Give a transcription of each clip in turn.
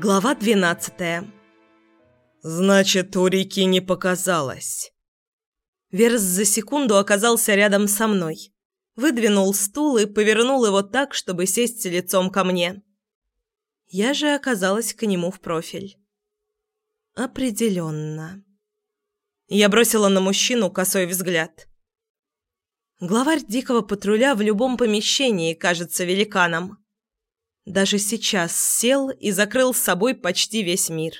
Глава двенадцатая. «Значит, у реки не показалось». Верс за секунду оказался рядом со мной. Выдвинул стул и повернул его так, чтобы сесть лицом ко мне. Я же оказалась к нему в профиль. Определенно. Я бросила на мужчину косой взгляд. Главарь дикого патруля в любом помещении кажется великаном. Даже сейчас сел и закрыл с собой почти весь мир.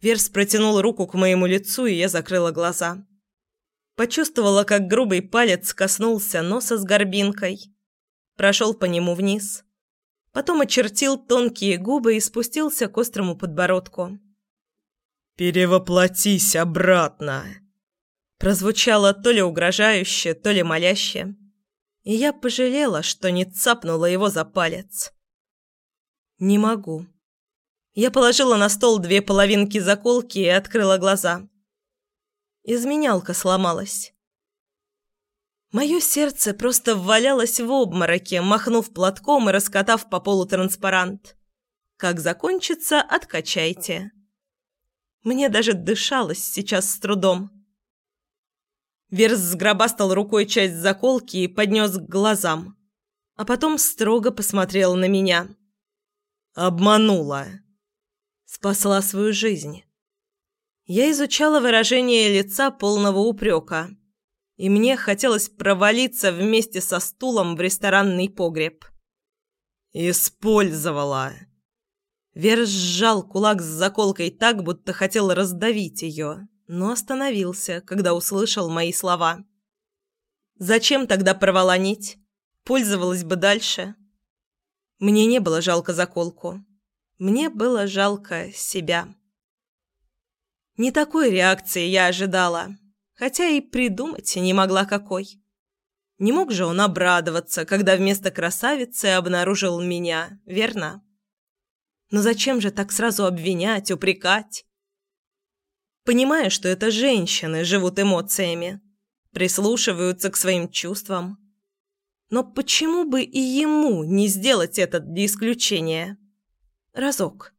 Верс протянул руку к моему лицу, и я закрыла глаза. Почувствовала, как грубый палец коснулся носа с горбинкой. Прошел по нему вниз. Потом очертил тонкие губы и спустился к острому подбородку. «Перевоплотись обратно!» Прозвучало то ли угрожающе, то ли моляще и я пожалела, что не цапнула его за палец. «Не могу». Я положила на стол две половинки заколки и открыла глаза. Изменялка сломалась. Мое сердце просто валялось в обмороке, махнув платком и раскатав по полу транспарант. «Как закончится, откачайте». Мне даже дышалось сейчас с трудом. Верс сгробастал рукой часть заколки и поднес к глазам. А потом строго посмотрел на меня. «Обманула». Спасла свою жизнь. Я изучала выражение лица полного упрека. И мне хотелось провалиться вместе со стулом в ресторанный погреб. «Использовала». Верс сжал кулак с заколкой так, будто хотел раздавить ее но остановился, когда услышал мои слова. «Зачем тогда порвала нить? Пользовалась бы дальше». Мне не было жалко заколку. Мне было жалко себя. Не такой реакции я ожидала, хотя и придумать не могла какой. Не мог же он обрадоваться, когда вместо красавицы обнаружил меня, верно? Но зачем же так сразу обвинять, упрекать? Понимая, что это женщины живут эмоциями, прислушиваются к своим чувствам. Но почему бы и ему не сделать это для исключения? Разок.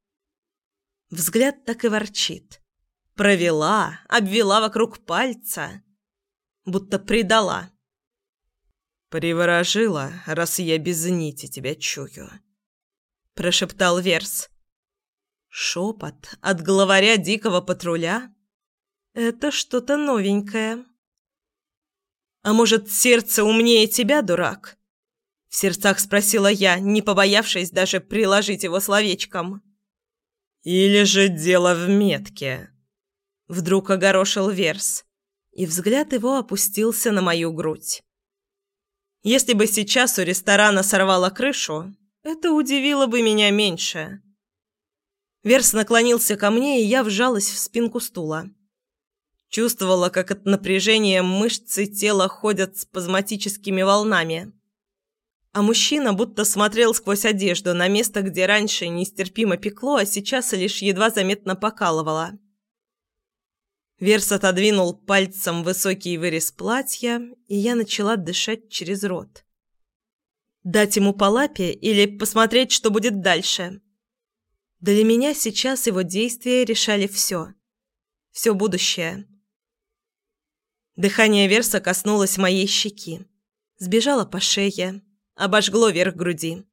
Взгляд так и ворчит. Провела, обвела вокруг пальца, будто предала. «Приворожила, раз я без нити тебя чую», – прошептал Верс. Шепот от главаря дикого патруля? Это что-то новенькое. А может, сердце умнее тебя, дурак? В сердцах спросила я, не побоявшись даже приложить его словечком. Или же дело в метке? Вдруг огорошил Верс, и взгляд его опустился на мою грудь. Если бы сейчас у ресторана сорвало крышу, это удивило бы меня меньше. Верс наклонился ко мне, и я вжалась в спинку стула. Чувствовала, как от напряжения мышцы тела ходят спазматическими волнами. А мужчина будто смотрел сквозь одежду на место, где раньше нестерпимо пекло, а сейчас лишь едва заметно покалывало. Верс отодвинул пальцем высокий вырез платья, и я начала дышать через рот. Дать ему по лапе или посмотреть, что будет дальше? Для меня сейчас его действия решали все. Все будущее. Дыхание Верса коснулось моей щеки. Сбежало по шее, обожгло верх груди.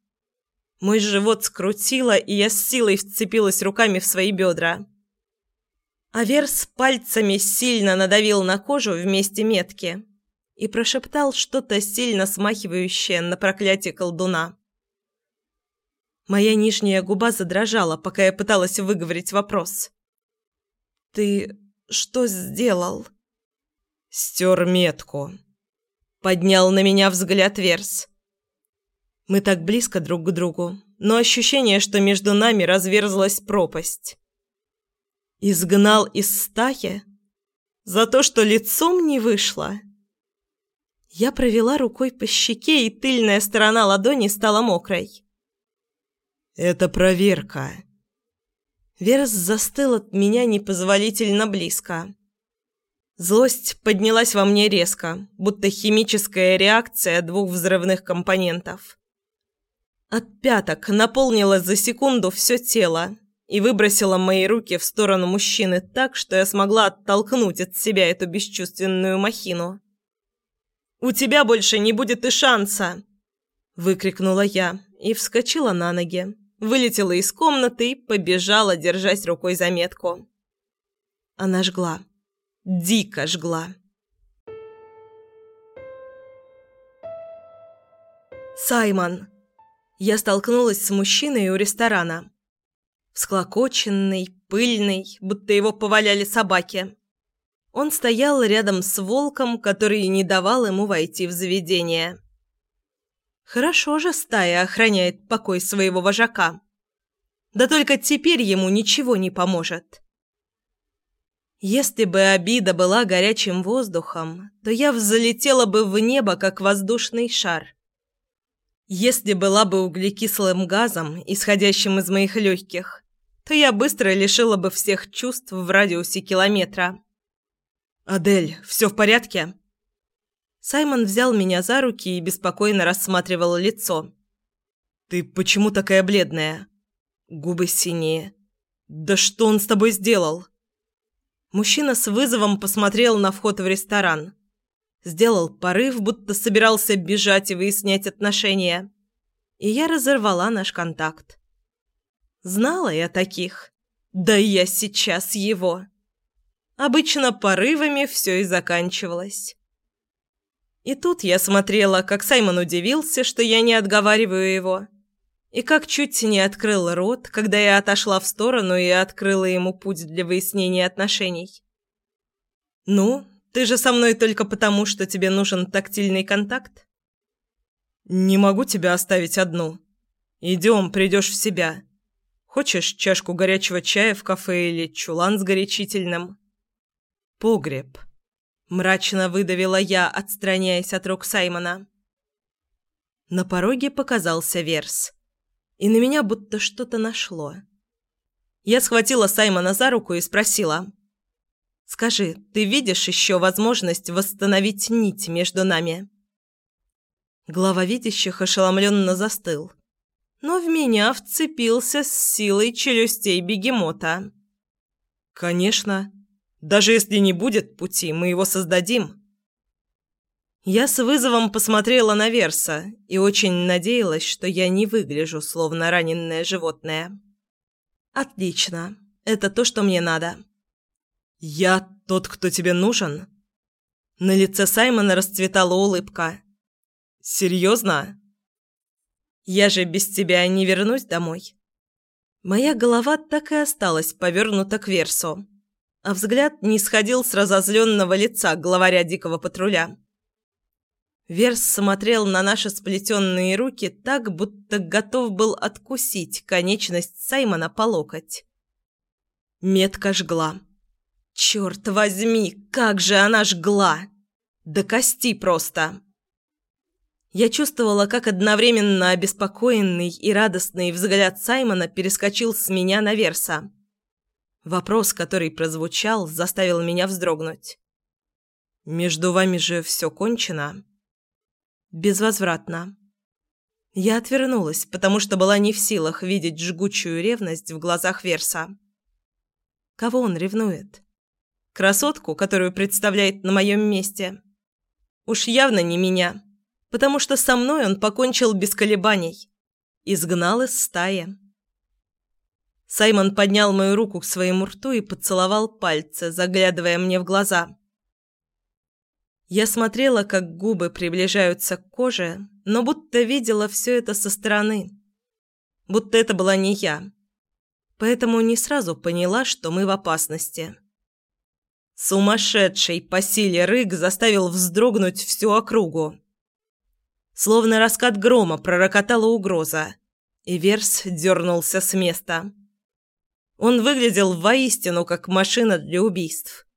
Мой живот скрутило, и я с силой вцепилась руками в свои бедра. А Верс пальцами сильно надавил на кожу вместе метки и прошептал что-то сильно смахивающее на проклятие колдуна. Моя нижняя губа задрожала, пока я пыталась выговорить вопрос. «Ты что сделал?» «Стер метку». Поднял на меня взгляд Верс. Мы так близко друг к другу, но ощущение, что между нами разверзлась пропасть. Изгнал из стаи? За то, что лицом не вышло? Я провела рукой по щеке, и тыльная сторона ладони стала мокрой. Это проверка. Верс застыл от меня непозволительно близко. Злость поднялась во мне резко, будто химическая реакция двух взрывных компонентов. От пяток наполнила за секунду все тело и выбросила мои руки в сторону мужчины так, что я смогла оттолкнуть от себя эту бесчувственную махину. «У тебя больше не будет и шанса!» – выкрикнула я и вскочила на ноги, вылетела из комнаты и побежала, держась рукой за метку. Она жгла. Дико жгла. «Саймон!» Я столкнулась с мужчиной у ресторана. Всклокоченный, пыльный, будто его поваляли собаки. Он стоял рядом с волком, который не давал ему войти в заведение. Хорошо же стая охраняет покой своего вожака. Да только теперь ему ничего не поможет. Если бы обида была горячим воздухом, то я взлетела бы в небо, как воздушный шар. Если была бы углекислым газом, исходящим из моих легких, то я быстро лишила бы всех чувств в радиусе километра. «Адель, все в порядке?» Саймон взял меня за руки и беспокойно рассматривал лицо. «Ты почему такая бледная?» Губы синие. «Да что он с тобой сделал?» Мужчина с вызовом посмотрел на вход в ресторан. Сделал порыв, будто собирался бежать и выяснять отношения. И я разорвала наш контакт. Знала я таких. Да я сейчас его. Обычно порывами все и заканчивалось. И тут я смотрела, как Саймон удивился, что я не отговариваю его, и как чуть не открыл рот, когда я отошла в сторону и открыла ему путь для выяснения отношений. «Ну, ты же со мной только потому, что тебе нужен тактильный контакт?» «Не могу тебя оставить одну. Идем, придешь в себя. Хочешь чашку горячего чая в кафе или чулан с горячительным?» «Погреб». Мрачно выдавила я, отстраняясь от рук Саймона. На пороге показался Верс. И на меня будто что-то нашло. Я схватила Саймона за руку и спросила. «Скажи, ты видишь еще возможность восстановить нить между нами?» Глава видящих ошеломленно застыл. Но в меня вцепился с силой челюстей бегемота. «Конечно», даже если не будет пути, мы его создадим. Я с вызовом посмотрела на Верса и очень надеялась, что я не выгляжу словно раненое животное. Отлично. Это то, что мне надо. Я тот, кто тебе нужен? На лице Саймона расцветала улыбка. Серьезно? Я же без тебя не вернусь домой. Моя голова так и осталась повернута к Версу а взгляд не сходил с разозленного лица главаря дикого патруля. Верс смотрел на наши сплетенные руки так, будто готов был откусить конечность Саймона по локоть. Метка жгла. «Черт возьми, как же она жгла! До кости просто!» Я чувствовала, как одновременно обеспокоенный и радостный взгляд Саймона перескочил с меня на Верса. Вопрос, который прозвучал, заставил меня вздрогнуть. «Между вами же все кончено?» «Безвозвратно». Я отвернулась, потому что была не в силах видеть жгучую ревность в глазах Верса. Кого он ревнует? Красотку, которую представляет на моем месте? Уж явно не меня, потому что со мной он покончил без колебаний. Изгнал из стаи. Саймон поднял мою руку к своему рту и поцеловал пальцы, заглядывая мне в глаза. Я смотрела, как губы приближаются к коже, но будто видела все это со стороны. Будто это была не я. Поэтому не сразу поняла, что мы в опасности. Сумасшедший по силе рык заставил вздрогнуть всю округу. Словно раскат грома пророкотала угроза, и Верс дернулся с места. Он выглядел воистину как машина для убийств.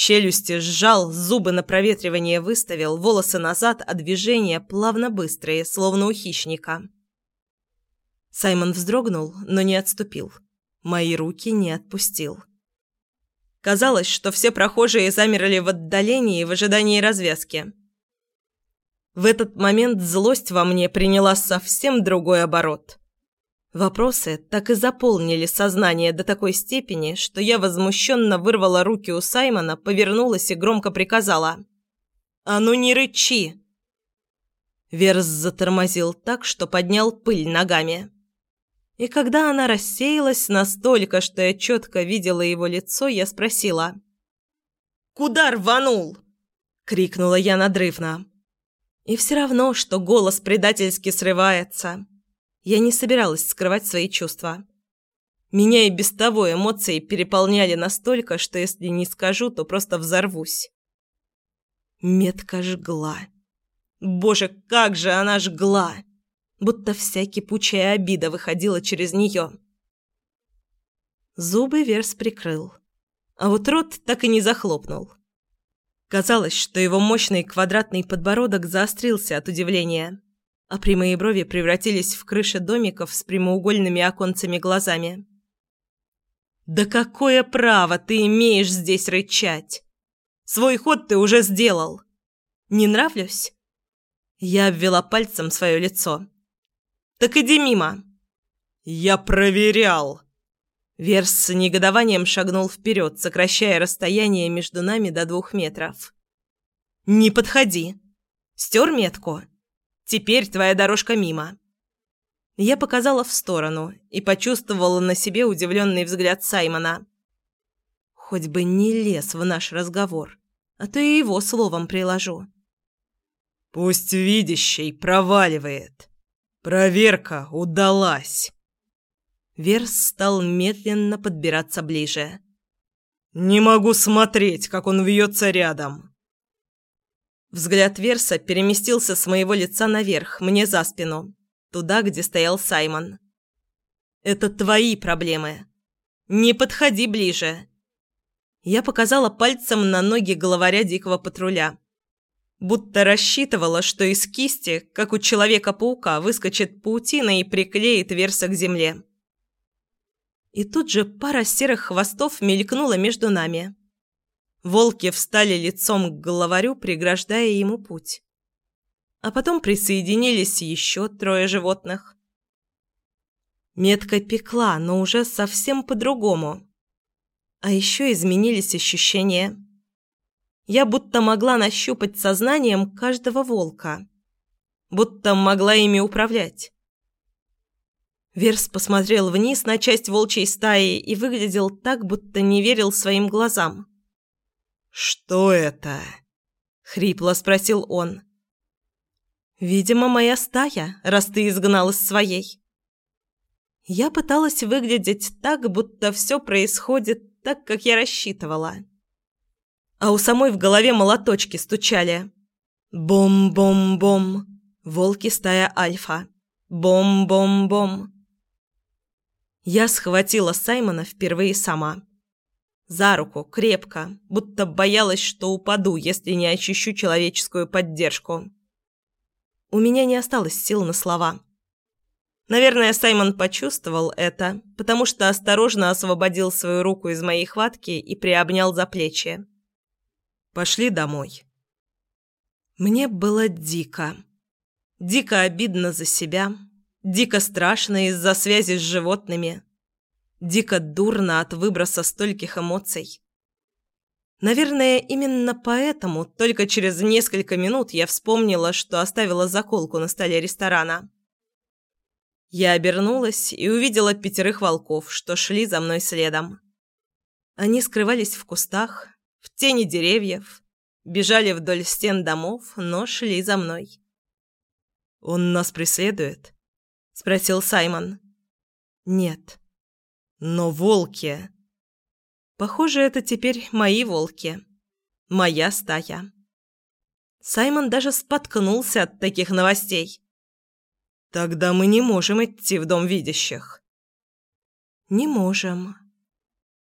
Челюсти сжал, зубы на проветривание выставил, волосы назад, а движения плавно быстрые, словно у хищника. Саймон вздрогнул, но не отступил. Мои руки не отпустил. Казалось, что все прохожие замерли в отдалении в ожидании развязки. В этот момент злость во мне приняла совсем другой оборот. Вопросы так и заполнили сознание до такой степени, что я возмущенно вырвала руки у Саймона, повернулась и громко приказала. «А ну не рычи!» Верс затормозил так, что поднял пыль ногами. И когда она рассеялась настолько, что я четко видела его лицо, я спросила. «Куда рванул?» — крикнула я надрывно. И все равно, что голос предательски срывается. Я не собиралась скрывать свои чувства. Меня и без того эмоции переполняли настолько, что если не скажу, то просто взорвусь. Метка жгла. Боже, как же она жгла! Будто вся кипучая обида выходила через нее. Зубы Верс прикрыл, а вот рот так и не захлопнул. Казалось, что его мощный квадратный подбородок заострился от удивления, а прямые брови превратились в крыши домиков с прямоугольными оконцами глазами. «Да какое право ты имеешь здесь рычать? Свой ход ты уже сделал. Не нравлюсь?» Я обвела пальцем свое лицо. «Так иди мимо!» «Я проверял!» Верс с негодованием шагнул вперед, сокращая расстояние между нами до двух метров. «Не подходи! Стер метку. Теперь твоя дорожка мимо!» Я показала в сторону и почувствовала на себе удивленный взгляд Саймона. Хоть бы не лез в наш разговор, а то и его словом приложу. Пусть видящий проваливает. Проверка удалась. Верс стал медленно подбираться ближе. «Не могу смотреть, как он вьется рядом». Взгляд Верса переместился с моего лица наверх, мне за спину, туда, где стоял Саймон. «Это твои проблемы. Не подходи ближе». Я показала пальцем на ноги главаря дикого патруля будто рассчитывала, что из кисти, как у Человека-паука, выскочит паутина и приклеит Верса к земле. И тут же пара серых хвостов мелькнула между нами. Волки встали лицом к главарю, преграждая ему путь. А потом присоединились еще трое животных. Метка пекла, но уже совсем по-другому. А еще изменились ощущения – я будто могла нащупать сознанием каждого волка. Будто могла ими управлять. Верс посмотрел вниз на часть волчьей стаи и выглядел так, будто не верил своим глазам. «Что это?» — хрипло спросил он. «Видимо, моя стая, раз ты изгнал из своей». Я пыталась выглядеть так, будто все происходит так, как я рассчитывала а у самой в голове молоточки стучали. Бом-бом-бом. Волки стая Альфа. Бом-бом-бом. Я схватила Саймона впервые сама. За руку, крепко, будто боялась, что упаду, если не ощущу человеческую поддержку. У меня не осталось сил на слова. Наверное, Саймон почувствовал это, потому что осторожно освободил свою руку из моей хватки и приобнял за плечи. Пошли домой. Мне было дико. Дико обидно за себя. Дико страшно из-за связи с животными. Дико дурно от выброса стольких эмоций. Наверное, именно поэтому только через несколько минут я вспомнила, что оставила заколку на столе ресторана. Я обернулась и увидела пятерых волков, что шли за мной следом. Они скрывались в кустах, в тени деревьев, бежали вдоль стен домов, но шли за мной. «Он нас преследует?» – спросил Саймон. «Нет». «Но волки...» «Похоже, это теперь мои волки. Моя стая». Саймон даже споткнулся от таких новостей. «Тогда мы не можем идти в дом видящих». «Не можем»,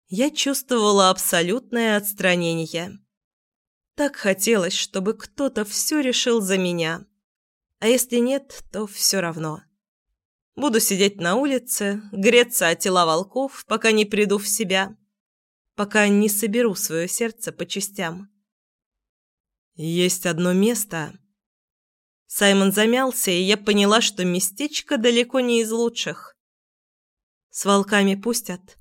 я чувствовала абсолютное отстранение. Так хотелось, чтобы кто-то все решил за меня. А если нет, то все равно. Буду сидеть на улице, греться от тела волков, пока не приду в себя, пока не соберу свое сердце по частям. Есть одно место. Саймон замялся, и я поняла, что местечко далеко не из лучших. «С волками пустят?»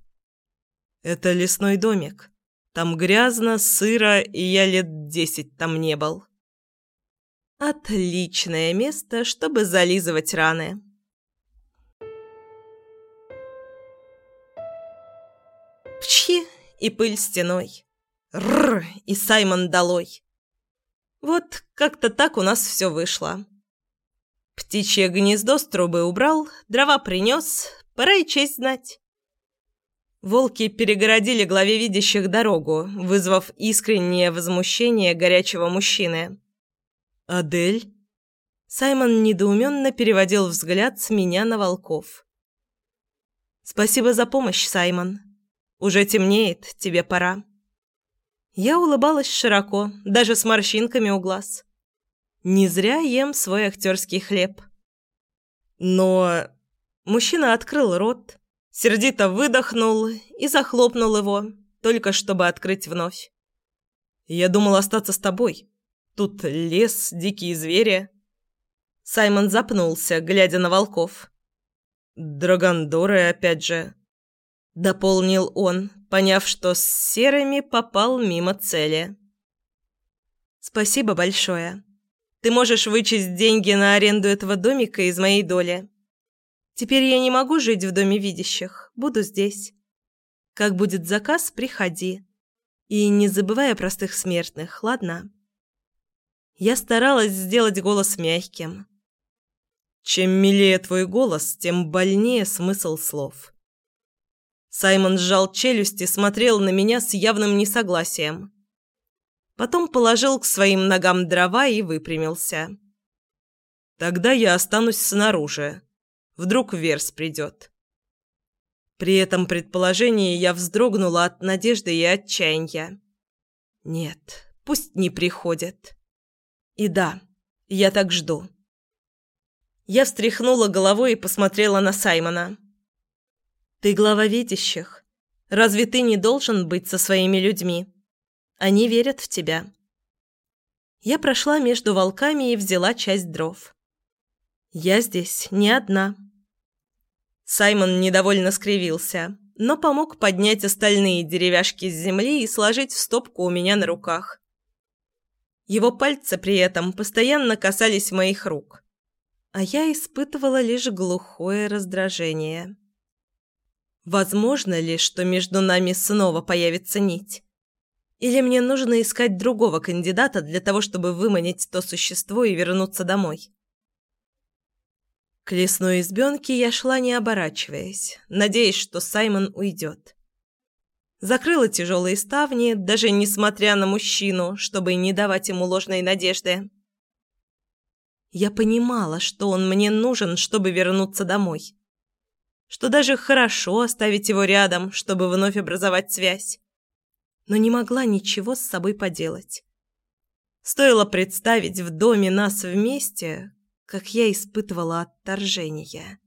«Это лесной домик. Там грязно, сыро, и я лет десять там не был». «Отличное место, чтобы зализывать раны». Пчхи и пыль стеной. Рр, и Саймон долой. Вот как-то так у нас все вышло. Птичье гнездо с трубы убрал, дрова принес, пора и честь знать. Волки перегородили главе видящих дорогу, вызвав искреннее возмущение горячего мужчины. «Адель?» Саймон недоуменно переводил взгляд с меня на волков. «Спасибо за помощь, Саймон. Уже темнеет, тебе пора». Я улыбалась широко, даже с морщинками у глаз. Не зря ем свой актерский хлеб. Но мужчина открыл рот, сердито выдохнул и захлопнул его, только чтобы открыть вновь. «Я думал остаться с тобой. Тут лес, дикие звери». Саймон запнулся, глядя на волков. «Драгондоры опять же», — дополнил он, поняв, что с серыми попал мимо цели. «Спасибо большое. Ты можешь вычесть деньги на аренду этого домика из моей доли. Теперь я не могу жить в доме видящих, буду здесь. Как будет заказ, приходи. И не забывай о простых смертных, ладно?» Я старалась сделать голос мягким. Чем милее твой голос, тем больнее смысл слов. Саймон сжал челюсти, смотрел на меня с явным несогласием. Потом положил к своим ногам дрова и выпрямился. «Тогда я останусь снаружи. Вдруг Верс придет». При этом предположении я вздрогнула от надежды и отчаяния. «Нет, пусть не приходит. И да, я так жду». Я встряхнула головой и посмотрела на Саймона. Ты глава видящих. Разве ты не должен быть со своими людьми? Они верят в тебя. Я прошла между волками и взяла часть дров. Я здесь не одна. Саймон недовольно скривился, но помог поднять остальные деревяшки с земли и сложить в стопку у меня на руках. Его пальцы при этом постоянно касались моих рук, а я испытывала лишь глухое раздражение. Возможно ли, что между нами снова появится нить? Или мне нужно искать другого кандидата для того, чтобы выманить то существо и вернуться домой? К лесной избенке я шла, не оборачиваясь, надеясь, что Саймон уйдет. Закрыла тяжелые ставни, даже несмотря на мужчину, чтобы не давать ему ложной надежды. Я понимала, что он мне нужен, чтобы вернуться домой что даже хорошо оставить его рядом, чтобы вновь образовать связь. Но не могла ничего с собой поделать. Стоило представить в доме нас вместе, как я испытывала отторжение.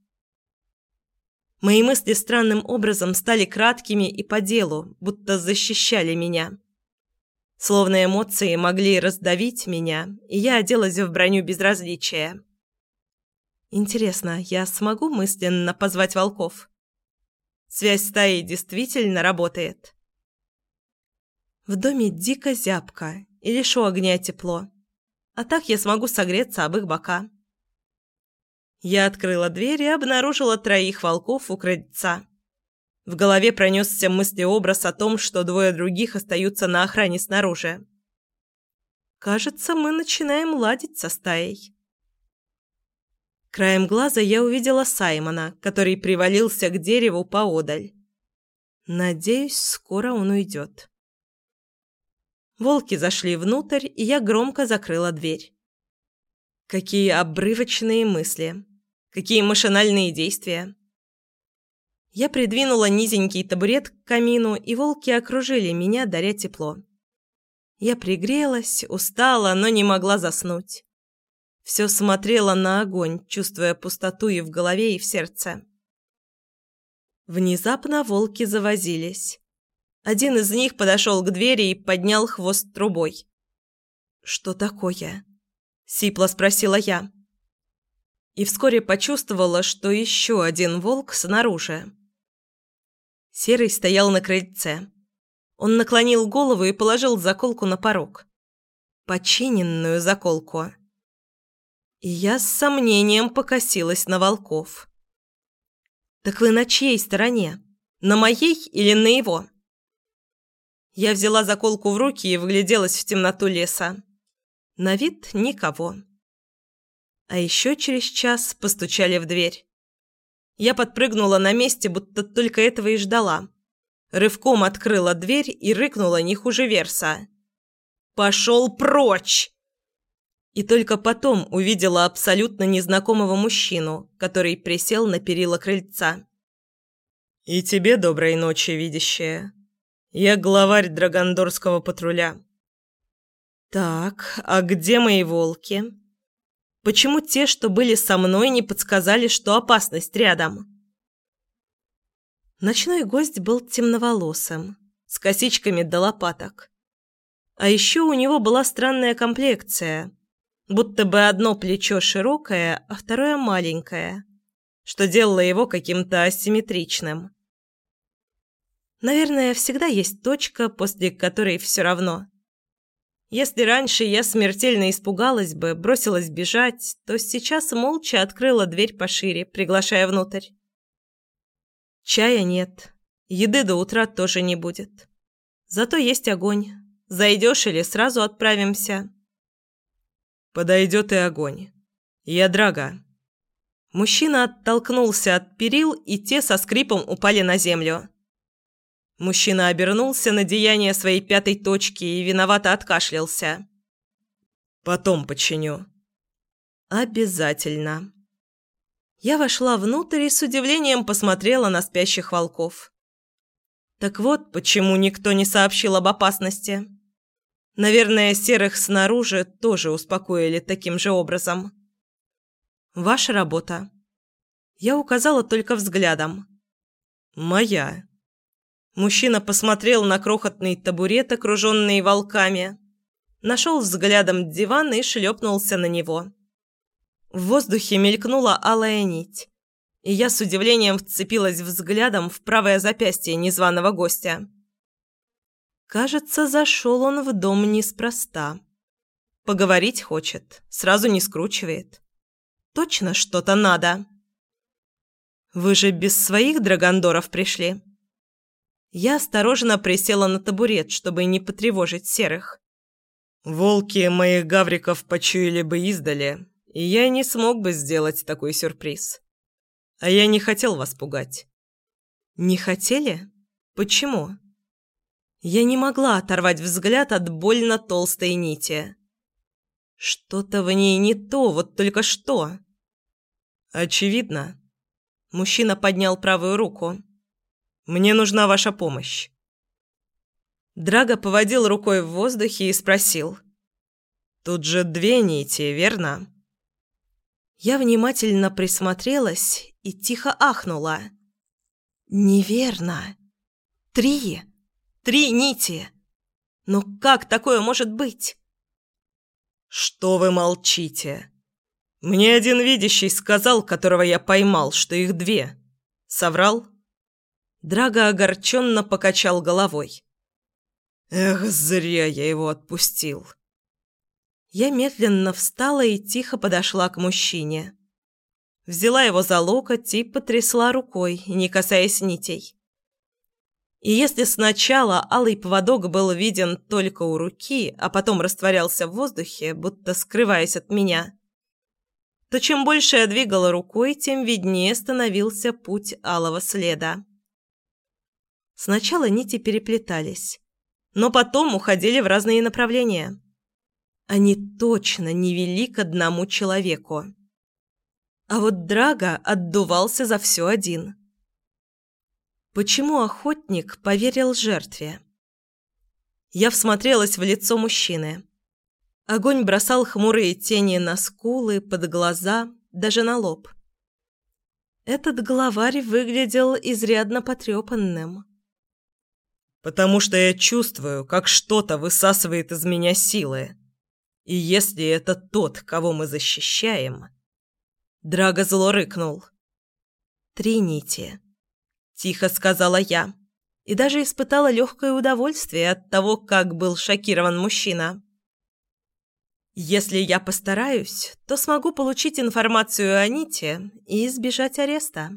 Мои мысли странным образом стали краткими и по делу, будто защищали меня. Словно эмоции могли раздавить меня, и я оделась в броню безразличия. Интересно, я смогу мысленно позвать волков? Связь стаи действительно работает. В доме дико зябко, и лишь у огня тепло. А так я смогу согреться об их бока. Я открыла дверь и обнаружила троих волков у крыльца. В голове пронесся мыслеобраз о том, что двое других остаются на охране снаружи. Кажется, мы начинаем ладить со стаей. Краем глаза я увидела Саймона, который привалился к дереву поодаль. Надеюсь, скоро он уйдет. Волки зашли внутрь, и я громко закрыла дверь. Какие обрывочные мысли. Какие машинальные действия. Я придвинула низенький табурет к камину, и волки окружили меня, даря тепло. Я пригрелась, устала, но не могла заснуть. Все смотрела на огонь, чувствуя пустоту и в голове, и в сердце. Внезапно волки завозились. Один из них подошел к двери и поднял хвост трубой. «Что такое?» – сипло спросила я. и вскоре почувствовала, что еще один волк снаружи. Серый стоял на крыльце. Он наклонил голову и положил заколку на порог. Починенную заколку. И я с сомнением покосилась на волков. «Так вы на чьей стороне? На моей или на его?» Я взяла заколку в руки и вгляделась в темноту леса. На вид никого. А еще через час постучали в дверь. Я подпрыгнула на месте, будто только этого и ждала. Рывком открыла дверь и рыкнула не хуже Верса. «Пошел прочь!» И только потом увидела абсолютно незнакомого мужчину, который присел на перила крыльца. «И тебе доброй ночи, видящая. Я главарь Драгондорского патруля». «Так, а где мои волки?» Почему те, что были со мной, не подсказали, что опасность рядом? Ночной гость был темноволосым, с косичками до лопаток. А еще у него была странная комплекция, будто бы одно плечо широкое, а второе маленькое, что делало его каким-то асимметричным. Наверное, всегда есть точка, после которой все равно – если раньше я смертельно испугалась бы, бросилась бежать, то сейчас молча открыла дверь пошире, приглашая внутрь. Чая нет, еды до утра тоже не будет. Зато есть огонь. Зайдешь или сразу отправимся? Подойдет и огонь. Я драга. Мужчина оттолкнулся от перил, и те со скрипом упали на землю. Мужчина обернулся на деяние своей пятой точки и виновато откашлялся. «Потом починю». «Обязательно». Я вошла внутрь и с удивлением посмотрела на спящих волков. Так вот, почему никто не сообщил об опасности. Наверное, серых снаружи тоже успокоили таким же образом. «Ваша работа». Я указала только взглядом. «Моя». Мужчина посмотрел на крохотный табурет, окруженный волками, нашел взглядом диван и шлепнулся на него. В воздухе мелькнула алая нить, и я с удивлением вцепилась взглядом в правое запястье незваного гостя. Кажется, зашел он в дом неспроста. Поговорить хочет, сразу не скручивает. Точно что-то надо. Вы же без своих драгондоров пришли? Я осторожно присела на табурет, чтобы не потревожить серых. Волки моих гавриков почуяли бы издали, и я не смог бы сделать такой сюрприз. А я не хотел вас пугать. Не хотели? Почему? Я не могла оторвать взгляд от больно толстой нити. Что-то в ней не то, вот только что. Очевидно. Мужчина поднял правую руку. Мне нужна ваша помощь». Драго поводил рукой в воздухе и спросил. «Тут же две нити, верно?» Я внимательно присмотрелась и тихо ахнула. «Неверно. Три. Три нити. Но как такое может быть?» «Что вы молчите? Мне один видящий сказал, которого я поймал, что их две. Соврал?» Драго огорченно покачал головой. «Эх, зря я его отпустил». Я медленно встала и тихо подошла к мужчине. Взяла его за локоть и потрясла рукой, не касаясь нитей. И если сначала алый поводок был виден только у руки, а потом растворялся в воздухе, будто скрываясь от меня, то чем больше я двигала рукой, тем виднее становился путь алого следа. Сначала нити переплетались, но потом уходили в разные направления. Они точно не вели к одному человеку. А вот Драго отдувался за все один. Почему охотник поверил жертве? Я всмотрелась в лицо мужчины. Огонь бросал хмурые тени на скулы, под глаза, даже на лоб. Этот главарь выглядел изрядно потрепанным потому что я чувствую, как что-то высасывает из меня силы. И если это тот, кого мы защищаем... Драго зло рыкнул. «Три нити», – тихо сказала я, и даже испытала легкое удовольствие от того, как был шокирован мужчина. «Если я постараюсь, то смогу получить информацию о Ните и избежать ареста».